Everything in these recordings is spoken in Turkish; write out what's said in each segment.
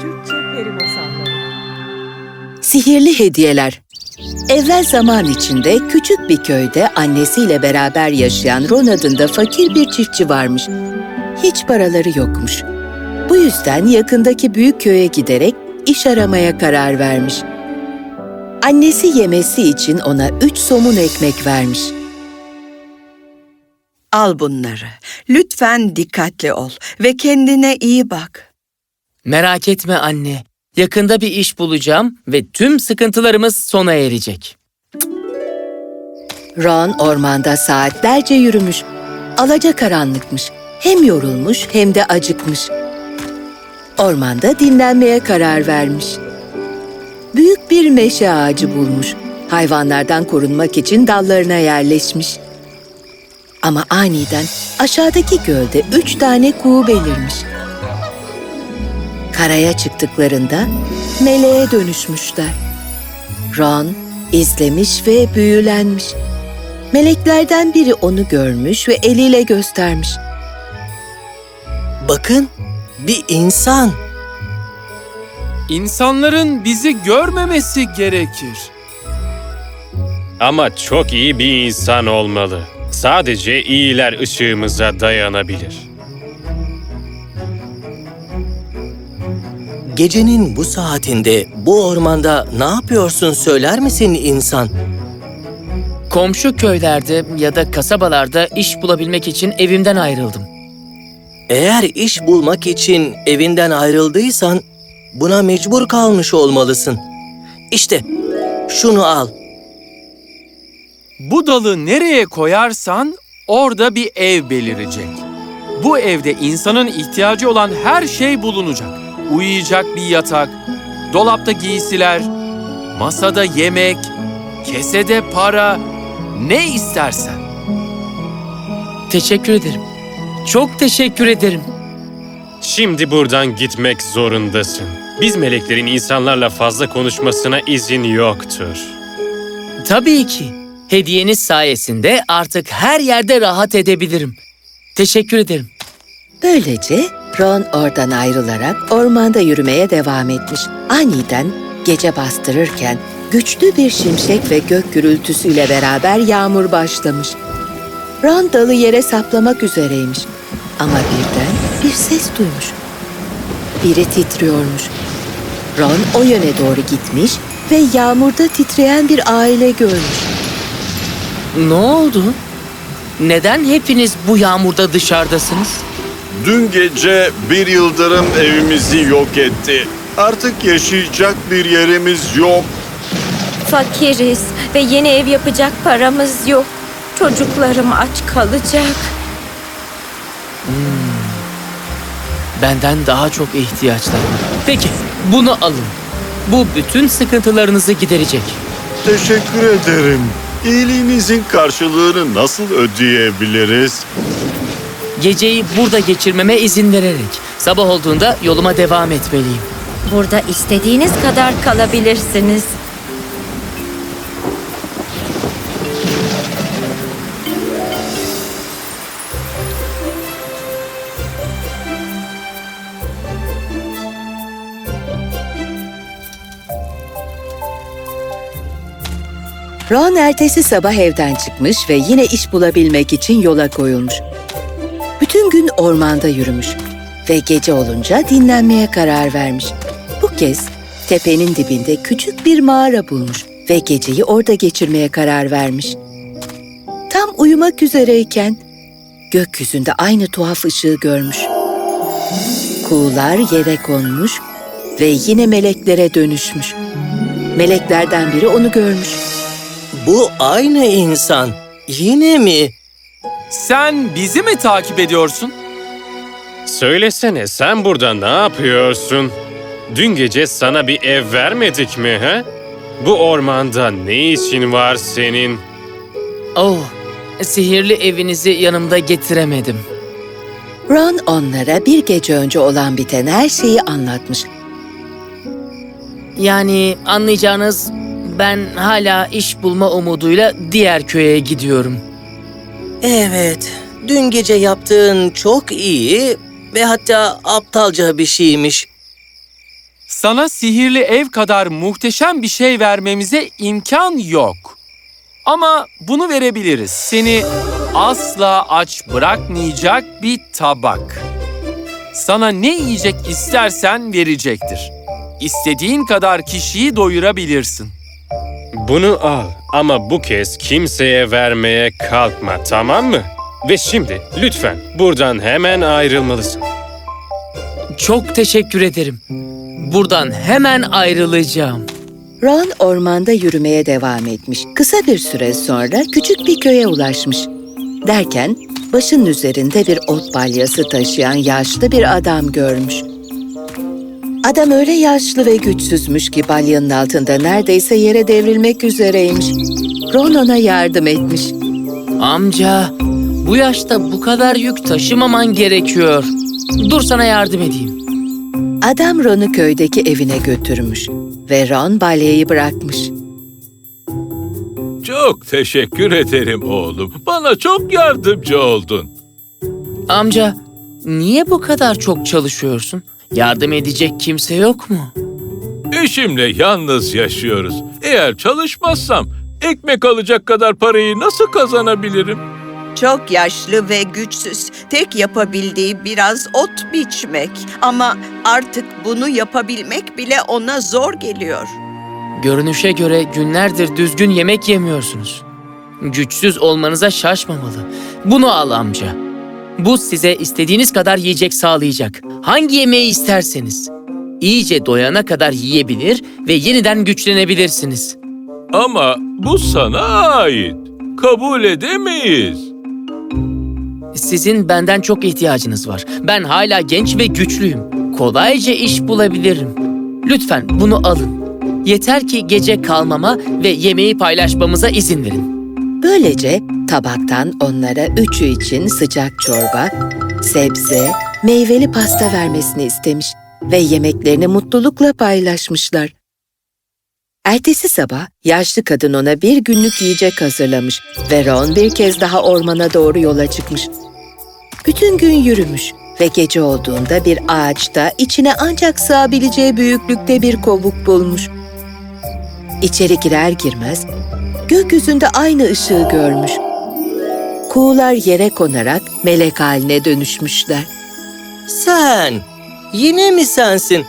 Türkçe Peri Masalları Sihirli hediyeler. Evvel zaman içinde küçük bir köyde annesiyle beraber yaşayan Ron adında fakir bir çiftçi varmış. Hiç paraları yokmuş. Bu yüzden yakındaki büyük köye giderek iş aramaya karar vermiş. Annesi yemesi için ona üç somun ekmek vermiş. Al bunları. Lütfen dikkatli ol ve kendine iyi bak. Merak etme anne. Yakında bir iş bulacağım ve tüm sıkıntılarımız sona erecek. Ron ormanda saatlerce yürümüş. Alacakaranlıkmış. Hem yorulmuş hem de acıkmış. Ormanda dinlenmeye karar vermiş. Büyük bir meşe ağacı bulmuş. Hayvanlardan korunmak için dallarına yerleşmiş. Ama aniden aşağıdaki gölde üç tane kuğu belirmiş. Karaya çıktıklarında meleğe dönüşmüşler. Ron izlemiş ve büyülenmiş. Meleklerden biri onu görmüş ve eliyle göstermiş. Bakın, bir insan. İnsanların bizi görmemesi gerekir. Ama çok iyi bir insan olmalı. Sadece iyiler ışığımıza dayanabilir. Gecenin bu saatinde bu ormanda ne yapıyorsun söyler misin insan? Komşu köylerde ya da kasabalarda iş bulabilmek için evimden ayrıldım. Eğer iş bulmak için evinden ayrıldıysan buna mecbur kalmış olmalısın. İşte şunu al. Bu dalı nereye koyarsan orada bir ev belirecek. Bu evde insanın ihtiyacı olan her şey bulunacak. Uyuyacak bir yatak, dolapta giysiler, masada yemek, kesede para, ne istersen. Teşekkür ederim. Çok teşekkür ederim. Şimdi buradan gitmek zorundasın. Biz meleklerin insanlarla fazla konuşmasına izin yoktur. Tabii ki. Hediyeniz sayesinde artık her yerde rahat edebilirim. Teşekkür ederim. Böylece Ron oradan ayrılarak ormanda yürümeye devam etmiş. Aniden gece bastırırken güçlü bir şimşek ve gök gürültüsüyle beraber yağmur başlamış. Ron dalı yere saplamak üzereymiş. Ama birden bir ses duymuş. Biri titriyormuş. Ron o yöne doğru gitmiş ve yağmurda titreyen bir aile görmüş. Ne oldu? Neden hepiniz bu yağmurda dışarıdasınız? Dün gece bir yıldırım evimizi yok etti. Artık yaşayacak bir yerimiz yok. Fakiriz ve yeni ev yapacak paramız yok. Çocuklarım aç kalacak. Benden daha çok ihtiyaçları var. Peki, bunu alın. Bu bütün sıkıntılarınızı giderecek. Teşekkür ederim. İyiliğinizin karşılığını nasıl ödeyebiliriz? Geceyi burada geçirmeme izin vererek sabah olduğunda yoluma devam etmeliyim. Burada istediğiniz kadar kalabilirsiniz. Ron ertesi sabah evden çıkmış ve yine iş bulabilmek için yola koyulmuş. Bütün gün ormanda yürümüş ve gece olunca dinlenmeye karar vermiş. Bu kez tepenin dibinde küçük bir mağara bulmuş ve geceyi orada geçirmeye karar vermiş. Tam uyumak üzereyken gökyüzünde aynı tuhaf ışığı görmüş. Kuğular yere konmuş ve yine meleklere dönüşmüş. Meleklerden biri onu görmüş. Bu aynı insan. Yine mi? Sen bizi mi takip ediyorsun? Söylesene sen burada ne yapıyorsun? Dün gece sana bir ev vermedik mi he? Bu ormanda ne işin var senin? Oh, sihirli evinizi yanımda getiremedim. Ron onlara bir gece önce olan biten her şeyi anlatmış. Yani anlayacağınız ben hala iş bulma umuduyla diğer köye gidiyorum. Evet, dün gece yaptığın çok iyi ve hatta aptalca bir şeymiş. Sana sihirli ev kadar muhteşem bir şey vermemize imkan yok. Ama bunu verebiliriz. Seni asla aç bırakmayacak bir tabak. Sana ne yiyecek istersen verecektir. İstediğin kadar kişiyi doyurabilirsin. Bunu al ama bu kez kimseye vermeye kalkma tamam mı? Ve şimdi lütfen buradan hemen ayrılmalısın. Çok teşekkür ederim. Buradan hemen ayrılacağım. Ron ormanda yürümeye devam etmiş. Kısa bir süre sonra küçük bir köye ulaşmış. Derken başının üzerinde bir ot balyası taşıyan yaşlı bir adam görmüş. Adam öyle yaşlı ve güçsüzmüş ki balyanın altında neredeyse yere devrilmek üzereymiş. Ron ona yardım etmiş. Amca, bu yaşta bu kadar yük taşımaman gerekiyor. Dur sana yardım edeyim. Adam Ron'u köydeki evine götürmüş ve Ron balyayı bırakmış. Çok teşekkür ederim oğlum. Bana çok yardımcı oldun. Amca, niye bu kadar çok çalışıyorsun? Yardım edecek kimse yok mu? Eşimle yalnız yaşıyoruz. Eğer çalışmazsam ekmek alacak kadar parayı nasıl kazanabilirim? Çok yaşlı ve güçsüz. Tek yapabildiği biraz ot biçmek. Ama artık bunu yapabilmek bile ona zor geliyor. Görünüşe göre günlerdir düzgün yemek yemiyorsunuz. Güçsüz olmanıza şaşmamalı. Bunu al amca. Bu size istediğiniz kadar yiyecek sağlayacak. Hangi yemeği isterseniz. İyice doyana kadar yiyebilir ve yeniden güçlenebilirsiniz. Ama bu sana ait. Kabul edemeyiz. Sizin benden çok ihtiyacınız var. Ben hala genç ve güçlüyüm. Kolayca iş bulabilirim. Lütfen bunu alın. Yeter ki gece kalmama ve yemeği paylaşmamıza izin verin. Böylece tabaktan onlara üçü için sıcak çorba, sebze, meyveli pasta vermesini istemiş ve yemeklerini mutlulukla paylaşmışlar. Ertesi sabah yaşlı kadın ona bir günlük yiyecek hazırlamış ve Ron bir kez daha ormana doğru yola çıkmış. Bütün gün yürümüş ve gece olduğunda bir ağaçta içine ancak sığabileceği büyüklükte bir kovuk bulmuş. İçeri girer girmez gökyüzünde aynı ışığı görmüş. Kuğular yere konarak melek haline dönüşmüşler. Sen, yine mi sensin?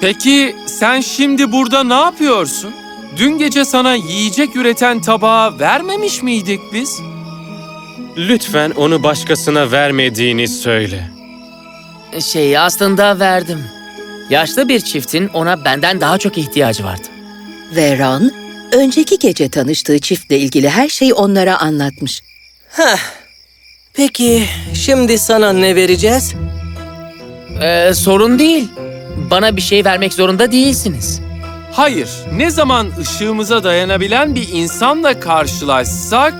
Peki sen şimdi burada ne yapıyorsun? Dün gece sana yiyecek üreten tabağı vermemiş miydik biz? Lütfen onu başkasına vermediğini söyle. Şey aslında verdim. Yaşlı bir çiftin ona benden daha çok ihtiyacı vardı. Ve Ron, önceki gece tanıştığı çiftle ilgili her şeyi onlara anlatmış. Heh. Peki şimdi sana ne vereceğiz? Ee, sorun değil. Bana bir şey vermek zorunda değilsiniz. Hayır, ne zaman ışığımıza dayanabilen bir insanla karşılaşsak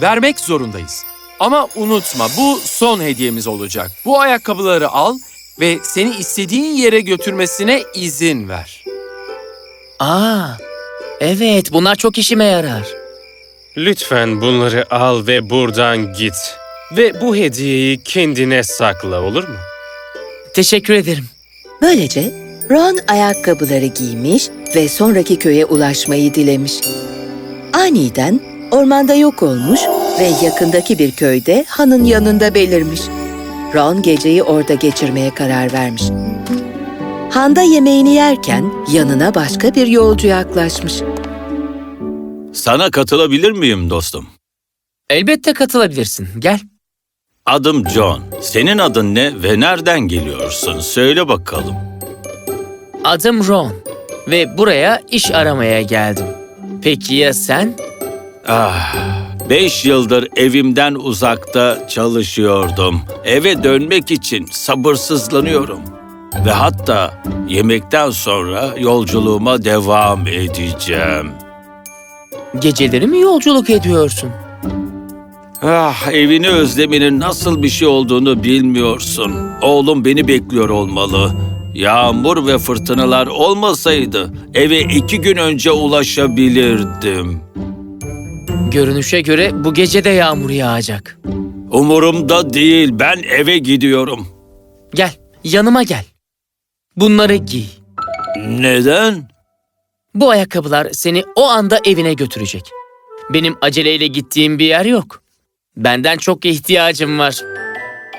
vermek zorundayız. Ama unutma bu son hediyemiz olacak. Bu ayakkabıları al ve seni istediğin yere götürmesine izin ver. Aa, evet bunlar çok işime yarar. Lütfen bunları al ve buradan git. Ve bu hediyeyi kendine sakla olur mu? Teşekkür ederim. Böylece Ron ayakkabıları giymiş ve sonraki köye ulaşmayı dilemiş. Aniden ormanda yok olmuş ve yakındaki bir köyde hanın yanında belirmiş. Ron geceyi orada geçirmeye karar vermiş. Handa yemeğini yerken yanına başka bir yolcu yaklaşmış. Sana katılabilir miyim dostum? Elbette katılabilirsin. Gel. Adım John. Senin adın ne ve nereden geliyorsun? Söyle bakalım. Adım Ron ve buraya iş aramaya geldim. Peki ya sen? Ah, beş yıldır evimden uzakta çalışıyordum. Eve dönmek için sabırsızlanıyorum. Ve hatta yemekten sonra yolculuğuma devam edeceğim. Geceleri mi yolculuk ediyorsun? Ah, evini özleminin nasıl bir şey olduğunu bilmiyorsun. Oğlum beni bekliyor olmalı. Yağmur ve fırtınalar olmasaydı eve iki gün önce ulaşabilirdim. Görünüşe göre bu gece de yağmur yağacak. Umurumda değil, ben eve gidiyorum. Gel, yanıma gel. Bunları giy. Neden? Bu ayakkabılar seni o anda evine götürecek. Benim aceleyle gittiğim bir yer yok. Benden çok ihtiyacım var.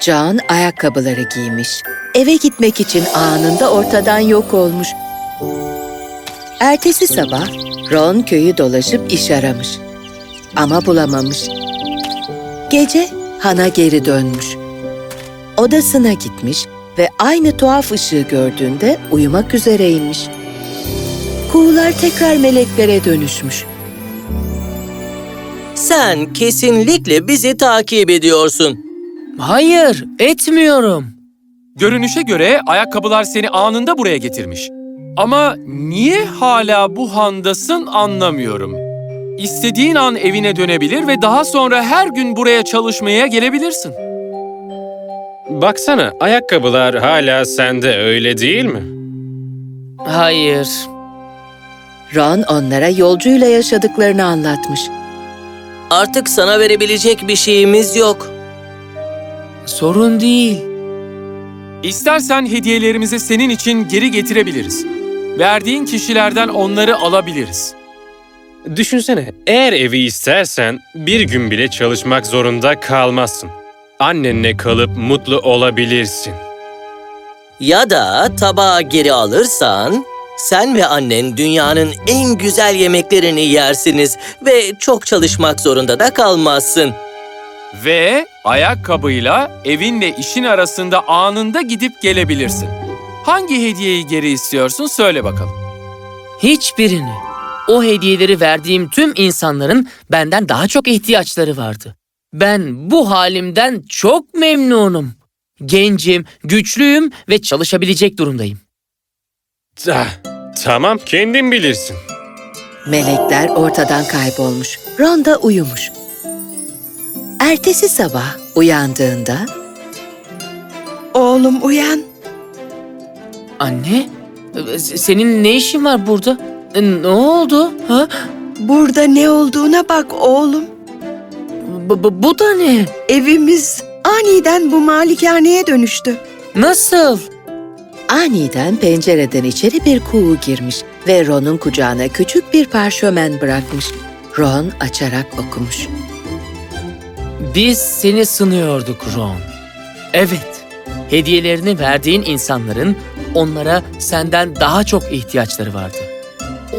Can ayakkabıları giymiş. Eve gitmek için anında ortadan yok olmuş. Ertesi sabah Ron köyü dolaşıp iş aramış. Ama bulamamış. Gece Han'a geri dönmüş. Odasına gitmiş ve aynı tuhaf ışığı gördüğünde uyumak üzereymiş. Kuğular tekrar meleklere dönüşmüş. Sen kesinlikle bizi takip ediyorsun. Hayır, etmiyorum. Görünüşe göre ayakkabılar seni anında buraya getirmiş. Ama niye hala bu handasın anlamıyorum. İstediğin an evine dönebilir ve daha sonra her gün buraya çalışmaya gelebilirsin. Baksana, ayakkabılar hala sende öyle değil mi? Hayır. Ron onlara yolcuyla yaşadıklarını anlatmış. Artık sana verebilecek bir şeyimiz yok. Sorun değil. İstersen hediyelerimizi senin için geri getirebiliriz. Verdiğin kişilerden onları alabiliriz. Düşünsene, eğer evi istersen bir gün bile çalışmak zorunda kalmazsın. Annenle kalıp mutlu olabilirsin. Ya da tabağı geri alırsan sen ve annen dünyanın en güzel yemeklerini yersiniz ve çok çalışmak zorunda da kalmazsın. Ve ayakkabıyla evinle işin arasında anında gidip gelebilirsin. Hangi hediyeyi geri istiyorsun söyle bakalım. Hiçbirini. O hediyeleri verdiğim tüm insanların benden daha çok ihtiyaçları vardı. Ben bu halimden çok memnunum. Gencim, güçlüyüm ve çalışabilecek durumdayım. Ah, tamam, kendin bilirsin. Melekler ortadan kaybolmuş. Ron da uyumuş. Ertesi sabah uyandığında Oğlum uyan. Anne, senin ne işin var burada? E, Ne oldu? Ha? Burada ne olduğuna bak oğlum. Bu, bu, bu da ne? Evimiz aniden bu malikaneye dönüştü. Nasıl? aniden pencereden içeri bir kuğu girmiş ve Ron'un kucağına küçük bir parşömen bırakmış. Ron açarak okumuş. Biz seni sınıyorduk Ron. Evet, hediyelerini verdiğin insanların onlara senden daha çok ihtiyaçları vardı.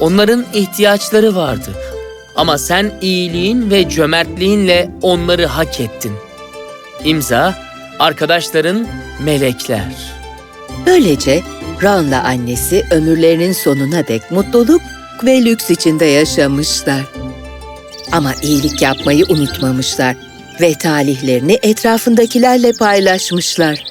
Onların ihtiyaçları vardı. Ama sen iyiliğin ve cömertliğinle onları hak ettin. İmza, arkadaşların melekler. Böylece Ron'la annesi ömürlerinin sonuna dek mutluluk ve lüks içinde yaşamışlar. Ama iyilik yapmayı unutmamışlar ve talihlerini etrafındakilerle paylaşmışlar.